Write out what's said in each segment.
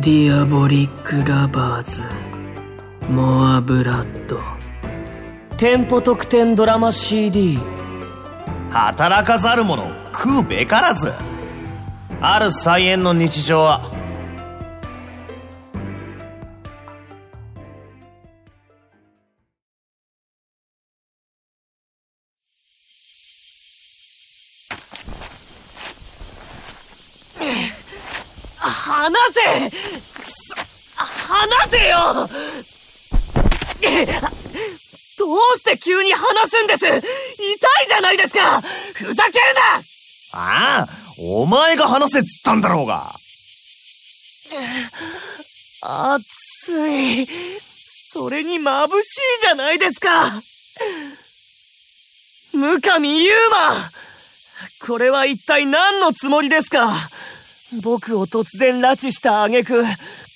DIABOLIK LOVERS MORE, BLOOD 店舗特典ドラマ CD 働かざる者食うべからず。ある菜園の日常は離せよ！どうして急に離すんです？痛いじゃないですか！ふざけるな！ああお前が話せっつったんだろうが。熱い。それに眩しいじゃないですか！向上優馬これは一体何のつもりですか？僕を突然拉致した挙句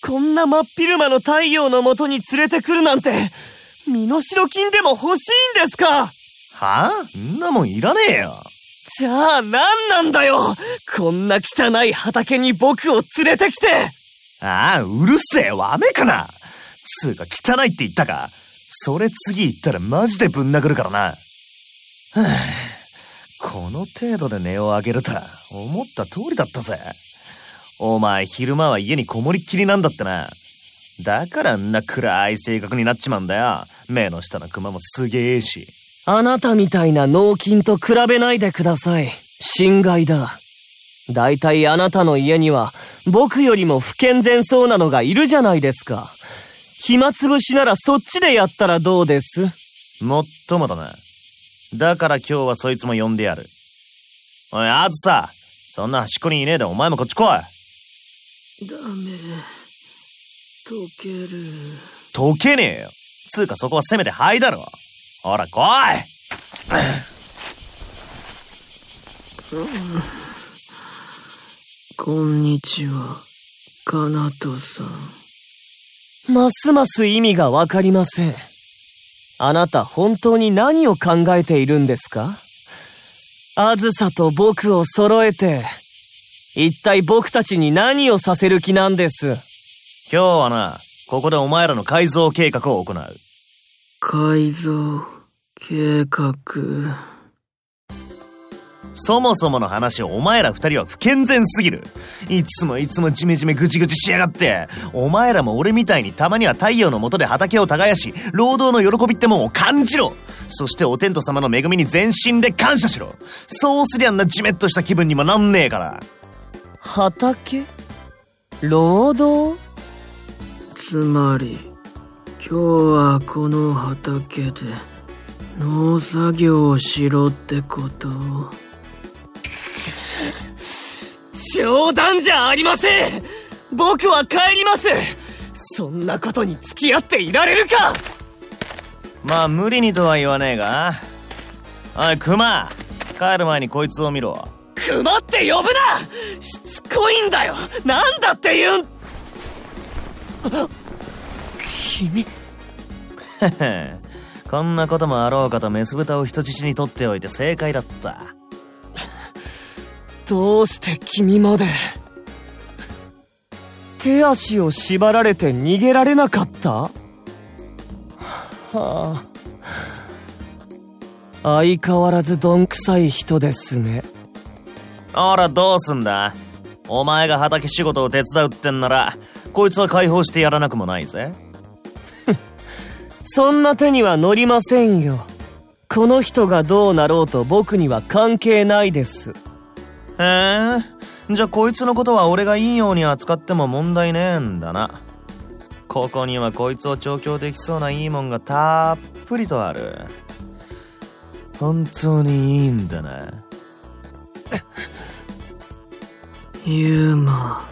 こんな真っ昼間の太陽のもとに連れてくるなんて身代金でも欲しいんですか？はあ？んなもんいらねえよ。じゃあ何なんだよ？こんな汚い畑に僕を連れてきて。ああうるせえわめかな。つうか汚いって言ったか。それ次言ったらマジでぶん殴るからな。は あこの程度で値を上げるとは思った通りだったぜお前昼間は家にこもりっきりなんだってな。だからあんな暗い性格になっちまうんだよ。目の下のクマもすげえし。あなたみたいな脳筋と比べないでください。侵害だ。だいたいあなたの家には僕よりも不健全そうなのがいるじゃないですか。暇つぶしならそっちでやったらどうです？もっともだな。だから今日はそいつも呼んでやる。おいあずさそんな端っこにいねえでお前もこっち来いダメ。溶ける。溶けねえよ。つうかそこはせめて灰だろ。ほら来い。こんにちは。カナトさん。ますます意味がわかりません。あなた本当に何を考えているんですか？あずさと僕を揃えて、一体僕たちに何をさせる気なんです？今日はなここでお前らの改造計画を行う。改造計画。そもそもの話お前ら二人は不健全すぎる。いつもいつもジメジメぐちぐちしやがって。お前らも俺みたいにたまには太陽の下で畑を耕し労働の喜びってもんを感じろ。そしてお天道様の恵みに全身で感謝しろ。そうすりゃんなジメッとした気分にもなんねえから畑？労働？つまり今日はこの畑で農作業をしろってこと？冗談じゃありません！僕は帰ります！そんなことに付き合っていられるか！まあ無理にとは言わねえが。おいクマ帰る前にこいつを見ろ。熊って呼ぶなこいんだよ。なんだって言うん。あ君。こんなこともあろうかとメス豚を人質に取っておいて正解だった。どうして君まで。手足を縛られて逃げられなかった？はあ。相変わらずどんくさい人ですね。ほらどうすんだ？お前が畑仕事を手伝うってんならこいつは解放してやらなくもないぜ。そんな手には乗りませんよ。この人がどうなろうと僕には関係ないです。へえじゃあこいつのことは俺がいいように扱っても問題ねえんだな。ここにはこいつを調教できそうないいもんがたっぷりとある。本当にいいんだなユーマ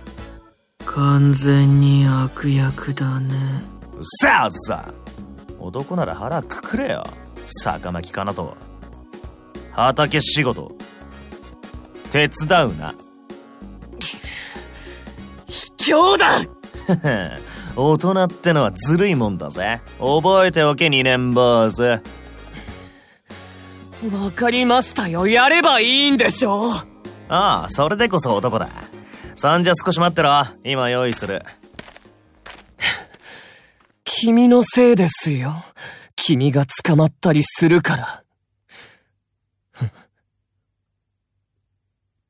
完全に悪役だね。さあさ男なら腹くくれよ。坂巻かなと。畑仕事。手伝うな。卑怯だ！大人ってのはずるいもんだぜ。覚えておけ2年坊主。わかりましたよ。やればいいんでしょああそれでこそ男だそんじゃ少し待ってろ今用意する君のせいですよ。君が捕まったりするから。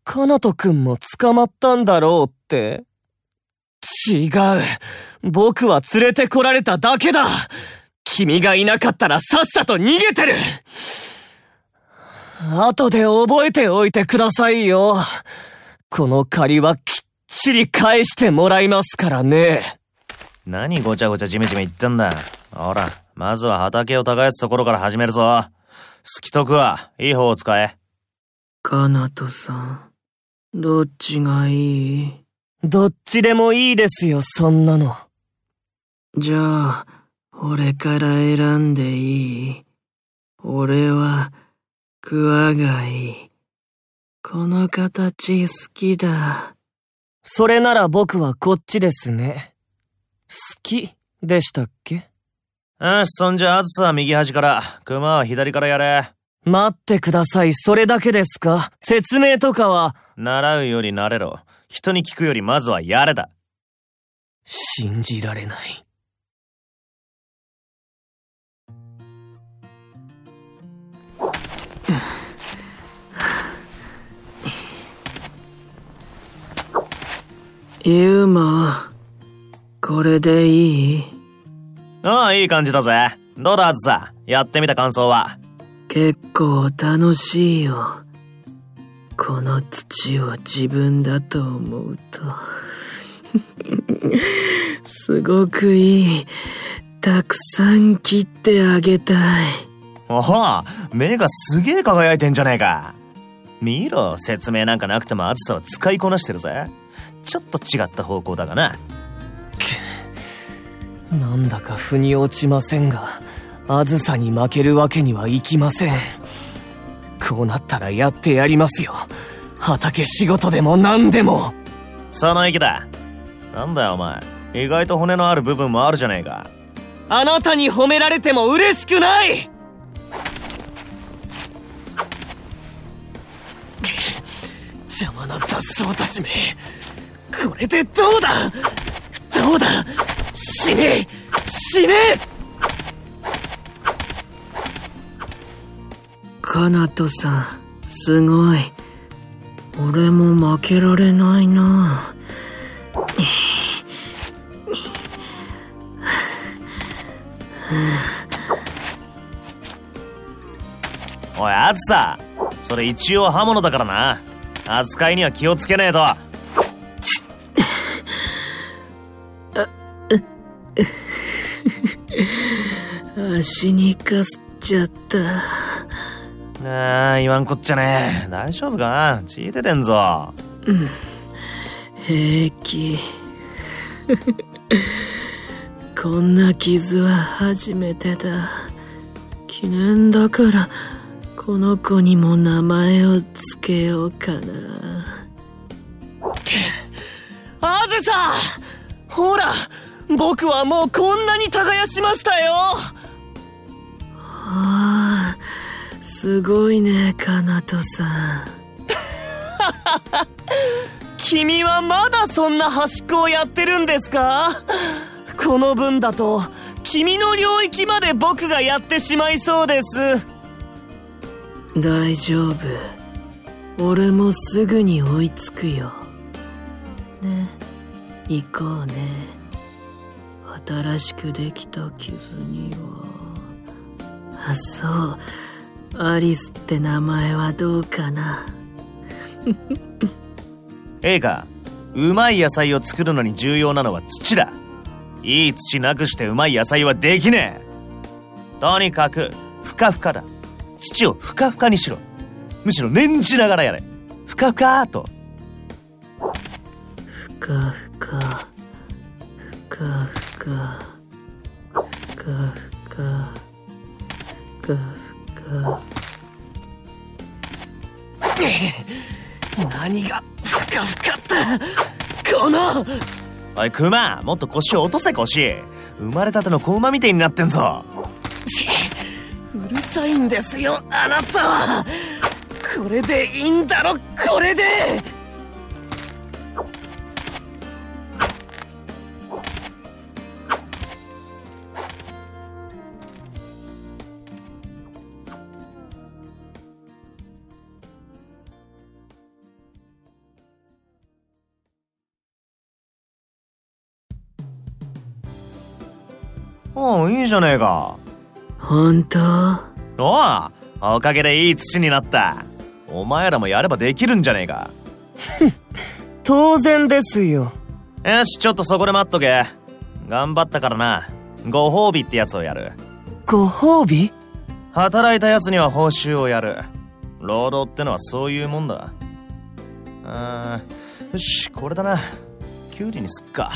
かなとくんも捕まったんだろうって違う。僕は連れてこられただけだ君がいなかったらさっさと逃げてる後で覚えておいてくださいよ。この借りはきっちり返してもらいますからね。何ごちゃごちゃじめじめ言ってんだ。ほら、まずは畑を耕すところから始めるぞ。好きとくは、いい方を使え。かなとさん、どっちがいい？どっちでもいいですよ、そんなの。じゃあ、俺から選んでいい？俺は、クワがいい。この形好きだ。それなら僕はこっちですね。好きでしたっけ？よし、そんじゃあずさは右端から、熊は左からやれ。待ってください、それだけですか？説明とかは。習うより慣れろ。人に聞くよりまずはやれだ。信じられない。ユーマ、これでいい？ああ、いい感じだぜ。どうだ、あずさ？やってみた感想は？結構楽しいよ。この土を自分だと思うと。すごくいい。たくさん切ってあげたい。おお、目がすげえ輝いてんじゃねえか。見ろ、説明なんかなくても暑さは使いこなしてるぜ。ちょっと違った方向だがな。なんだか腑に落ちませんが、あずさに負けるわけにはいきません。こうなったらやってやりますよ。畑仕事でも何でも。その意気だ。なんだよお前。意外と骨のある部分もあるじゃねえか。あなたに褒められても嬉しくない邪魔な雑草たちめ。これでどうだ？どうだ？死ね！死ね！カナトさんすごい。俺も負けられないな。おいあずさ。それ一応刃物だからな。扱いには気をつけねえと。足にかすっちゃった。ああ、言わんこっちゃね大丈夫か？血出てんぞ。うん。平気。こんな傷は初めてだ。記念だから、この子にも名前を付けようかな。あずさほら僕はもうこんなに耕しましたよああ、すごいね、かなとさん。君はまだそんな端っこをやってるんですか？この分だと、君の領域まで僕がやってしまいそうです。大丈夫。俺もすぐに追いつくよ。ね、行こうね。新しくできた傷には。そうアリスって名前はどうかな。ええかうまい野菜を作るのに重要なのは土だ。いい土なくしてうまい野菜はできねえ。とにかくふかふかだ。土をふかふかにしろ。むしろ念じながらやれ。ふかふかと。ふかふかふかふか。ふかふか。何がふかふかったこの。おいクマもっと腰を落とせ腰。生まれたての子馬みてえになってんぞ。うるさいんですよあなたは。これでいいんだろこれでおういいじゃねえか。本当？おうおかげでいい土になった。お前らもやればできるんじゃねえか。当然ですよ。よしちょっとそこで待っとけ。頑張ったからな。ご褒美ってやつをやる。ご褒美？働いたやつには報酬をやる。労働ってのはそういうもんだ。あーよしこれだな。キュウリにすっか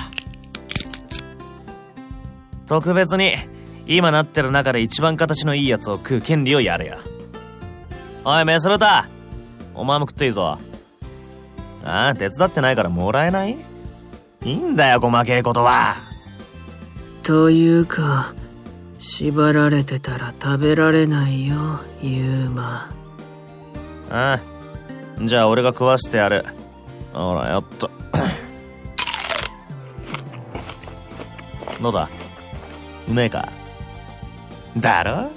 特別に今なってる中で一番形のいいやつを食う権利をやるよおいメス豚。お前も食っていいぞ。ああ手伝ってないからもらえない？いいんだよ細けえことは。というか縛られてたら食べられないよユーマ。ああじゃあ俺が食わしてやる。ほらやっと。どうだ？うめえか。だろ？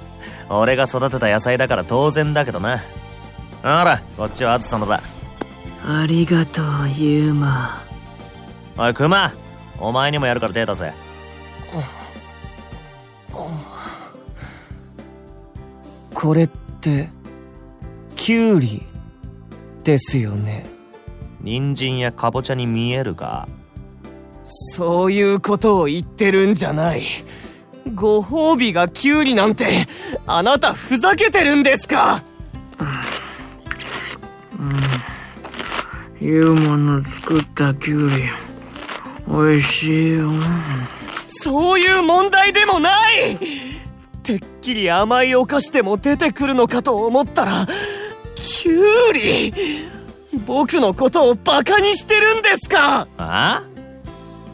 俺が育てた野菜だから当然だけどな。ほらこっちはあずさのだ。ありがとうユーマ。おいクマお前にもやるから手出せ。これってキュウリですよね？人参やカボチャに見えるがそういうことを言ってるんじゃないご褒美がキュウリなんてあなたふざけてるんですか？ユーマの作ったキュウリ。美味しいよ。そういう問題でもない！てっきり甘いお菓子でも出てくるのかと思ったらキュウリ僕のことをバカにしてるんですか？あ？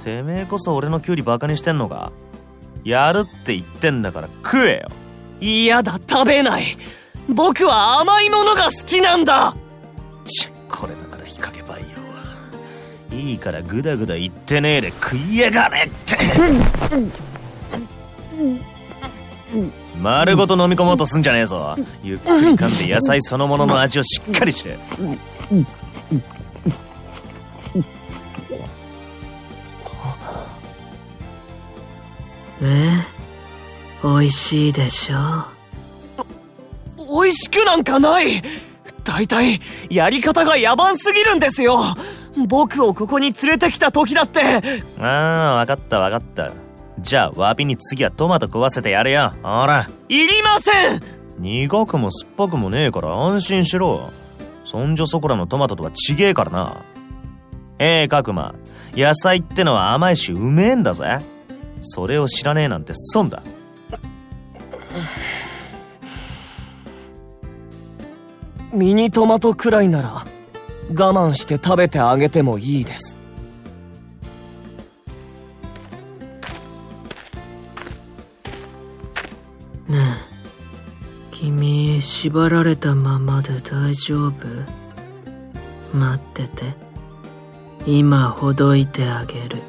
てめえこそ俺のキュウリバカにしてんのか？やるって言ってんだから食えよ。嫌だ食べない。僕は甘いものが好きなんだ。ちこれだから日陰培養はいいからグダグダ言ってねえで食いやがれって。丸ごと飲み込もうとすんじゃねえぞ。ゆっくり噛んで野菜そのものの味をしっかりしてね。美味しいでしょ？美味しくなんかない。大体やり方が野蛮すぎるんですよ。僕をここに連れてきた時だって。ああ分かった分かった。じゃあわびに次はトマト食わせてやるよ。ほら。いりません。苦くも酸っぱくもねえから安心しろ。そんじょそこらのトマトとはちげえからな。ええ角間。野菜ってのは甘いしうめえんだぜそれを知らねえなんて損だ。ミニトマトくらいなら我慢して食べてあげてもいいです。ねえ。君縛られたままで大丈夫？待ってて。今ほどいてあげる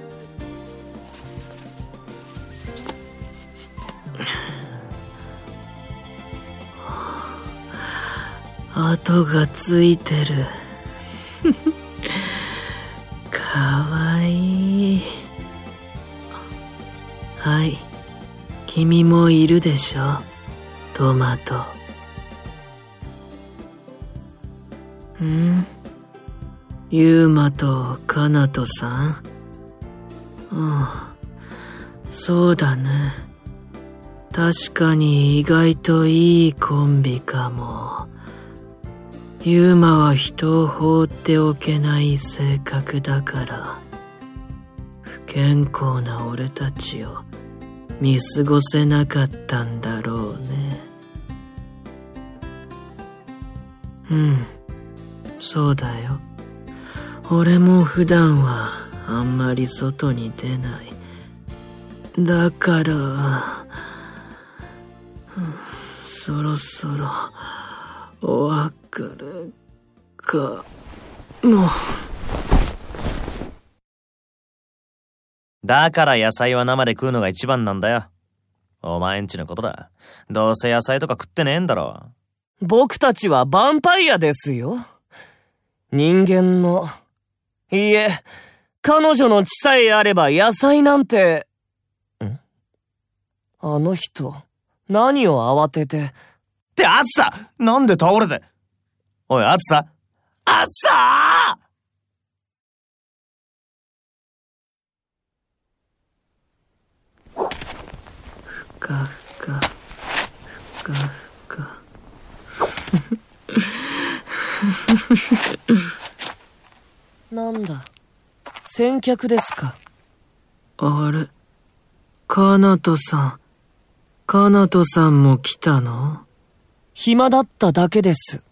跡がついてる。かわいい。はい。君もいるでしょ？トマト。ん？ユーマとカナトさん？うん。そうだね。確かに意外といいコンビかも。ユーマは人を放っておけない性格だから不健康な俺たちを見過ごせなかったんだろうね。うんそうだよ。俺も普段はあんまり外に出ない。だから、そろそろお別れか。もう。だから野菜は生で食うのが一番なんだよ。お前んちのことだ。どうせ野菜とか食ってねえんだろ。僕たちはヴァンパイアですよ。人間の。いいえ彼女の血さえあれば野菜なんて。ん？あの人、何を慌てて。ってあつさ。なんで倒れて。おい、あつさ？あつさ？ふかふか、ふかふか。なんだ、先客ですか？あれ、カナトさん。カナトさんも来たの？暇だっただけです。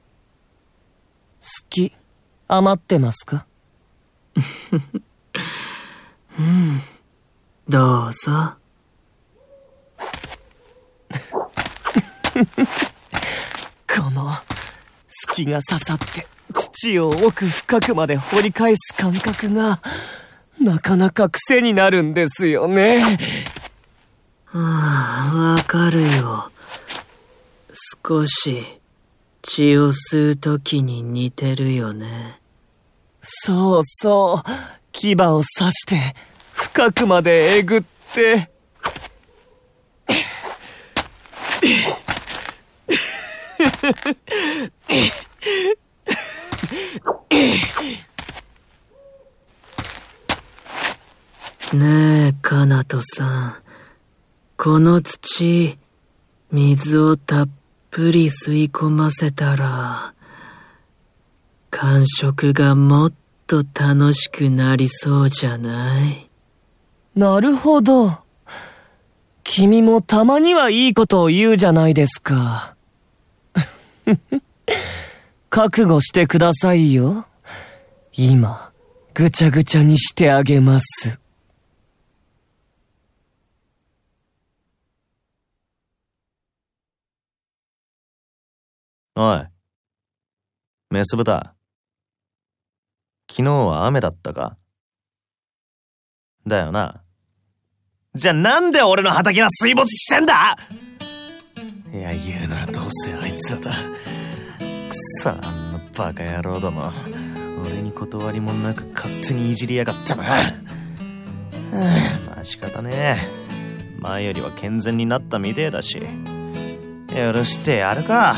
好き、余ってますか？どうぞ。この、隙が刺さって、土を奥深くまで掘り返す感覚が、なかなか癖になるんですよね。ああ、わかるよ。少し、血を吸う時に似てるよね。そうそう。牙を刺して、深くまでえぐって。ねえ、カナトさん。この土、水をたっぷり吸い込ませたら、感触がもっと楽しくなりそうじゃない？なるほど。君もたまにはいいことを言うじゃないですか。覚悟してくださいよ。今、ぐちゃぐちゃにしてあげます。おい。メス豚。昨日は雨だったか？だよな。じゃあなんで俺の畑が水没してんだ？いや、言うな、どうせあいつらだ。くそ、あんなバカ野郎ども。俺に断りもなく勝手にいじりやがったな。は あまあ仕方ねえ。前よりは健全になったみてえだし。許してやるか。